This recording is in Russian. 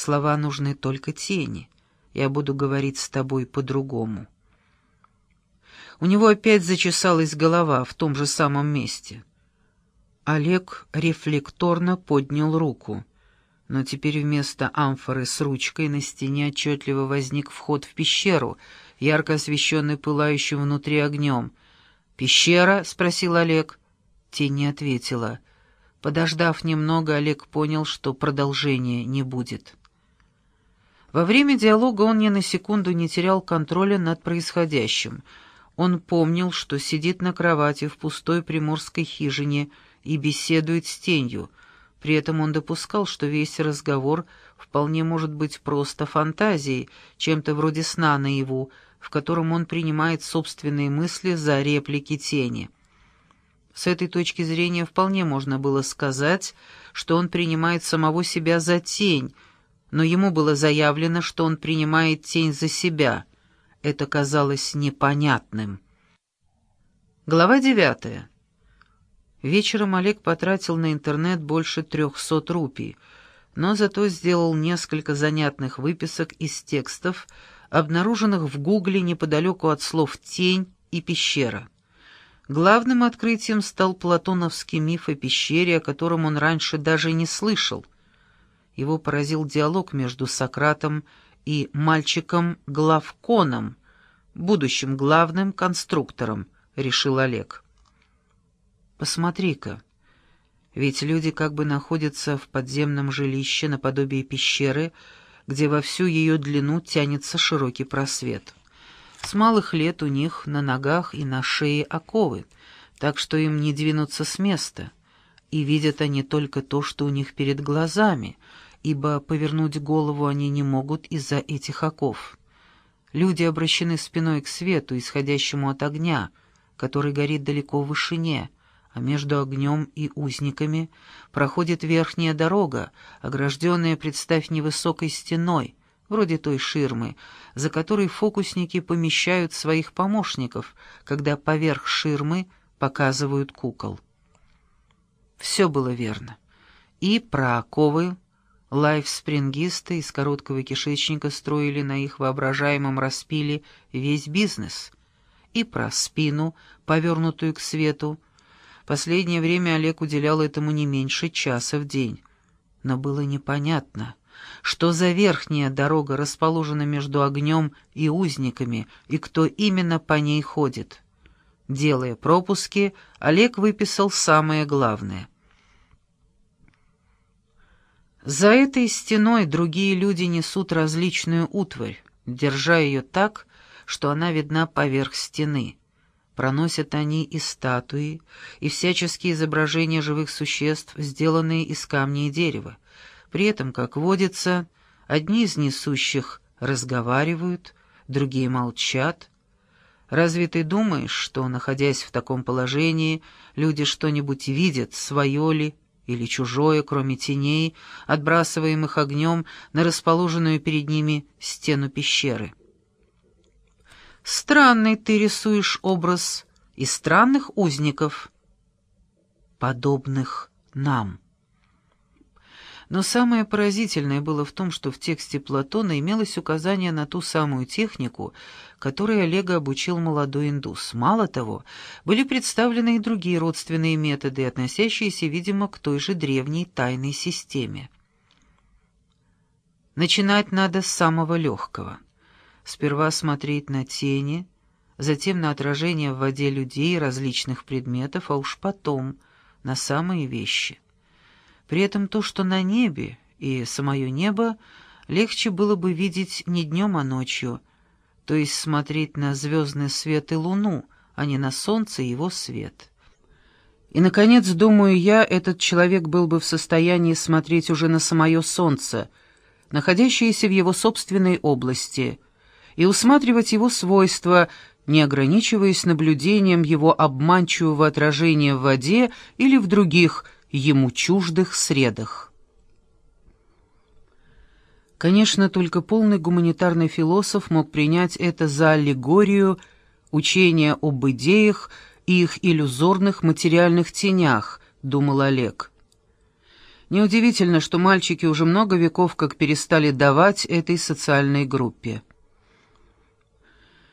Слова нужны только тени. Я буду говорить с тобой по-другому. У него опять зачесалась голова в том же самом месте. Олег рефлекторно поднял руку, но теперь вместо амфоры с ручкой на стене отчетливо возник вход в пещеру, ярко освещенный пылающим внутри огнем. «Пещера?» — спросил Олег. Тень не ответила. Подождав немного, Олег понял, что продолжения не будет. Во время диалога он ни на секунду не терял контроля над происходящим. Он помнил, что сидит на кровати в пустой приморской хижине и беседует с тенью. При этом он допускал, что весь разговор вполне может быть просто фантазией, чем-то вроде сна наяву, в котором он принимает собственные мысли за реплики тени. С этой точки зрения вполне можно было сказать, что он принимает самого себя за тень, но ему было заявлено, что он принимает тень за себя. Это казалось непонятным. Глава девятая. Вечером Олег потратил на интернет больше трехсот рупий, но зато сделал несколько занятных выписок из текстов, обнаруженных в Гугле неподалеку от слов «тень» и «пещера». Главным открытием стал платоновский миф о пещере, о котором он раньше даже не слышал. Его поразил диалог между Сократом и мальчиком Главконом, будущим главным конструктором, решил Олег. Посмотри-ка, ведь люди как бы находятся в подземном жилище наподобие пещеры, где во всю ее длину тянется широкий просвет. С малых лет у них на ногах и на шее оковы, так что им не двинуться с места, и видят они только то, что у них перед глазами, ибо повернуть голову они не могут из-за этих оков. Люди обращены спиной к свету, исходящему от огня, который горит далеко в вышине, а между огнем и узниками проходит верхняя дорога, огражденная, представь, невысокой стеной, вроде той ширмы, за которой фокусники помещают своих помощников, когда поверх ширмы показывают кукол. Все было верно. И про оковы лайфспрингисты из короткого кишечника строили на их воображаемом распиле весь бизнес. И про спину, повернутую к свету. Последнее время Олег уделял этому не меньше часа в день. Но было непонятно — что за верхняя дорога расположена между огнем и узниками, и кто именно по ней ходит. Делая пропуски, Олег выписал самое главное. За этой стеной другие люди несут различную утварь, держа ее так, что она видна поверх стены. Проносят они и статуи, и всяческие изображения живых существ, сделанные из камня и дерева. При этом, как водится, одни из несущих разговаривают, другие молчат. Разве ты думаешь, что, находясь в таком положении, люди что-нибудь видят, свое ли или чужое, кроме теней, отбрасываемых огнем на расположенную перед ними стену пещеры? Странный ты рисуешь образ и странных узников, подобных нам. Но самое поразительное было в том, что в тексте Платона имелось указание на ту самую технику, которой Олега обучил молодой индус. Мало того, были представлены и другие родственные методы, относящиеся, видимо, к той же древней тайной системе. Начинать надо с самого легкого. Сперва смотреть на тени, затем на отражение в воде людей и различных предметов, а уж потом на самые вещи — при этом то, что на небе, и самое небо, легче было бы видеть не днем, а ночью, то есть смотреть на звездный свет и луну, а не на солнце и его свет. И, наконец, думаю я, этот человек был бы в состоянии смотреть уже на самое солнце, находящееся в его собственной области, и усматривать его свойства, не ограничиваясь наблюдением его обманчивого отражения в воде или в других, ему чуждых средах. Конечно, только полный гуманитарный философ мог принять это за аллегорию учения об идеях и их иллюзорных материальных тенях, думал Олег. Неудивительно, что мальчики уже много веков как перестали давать этой социальной группе.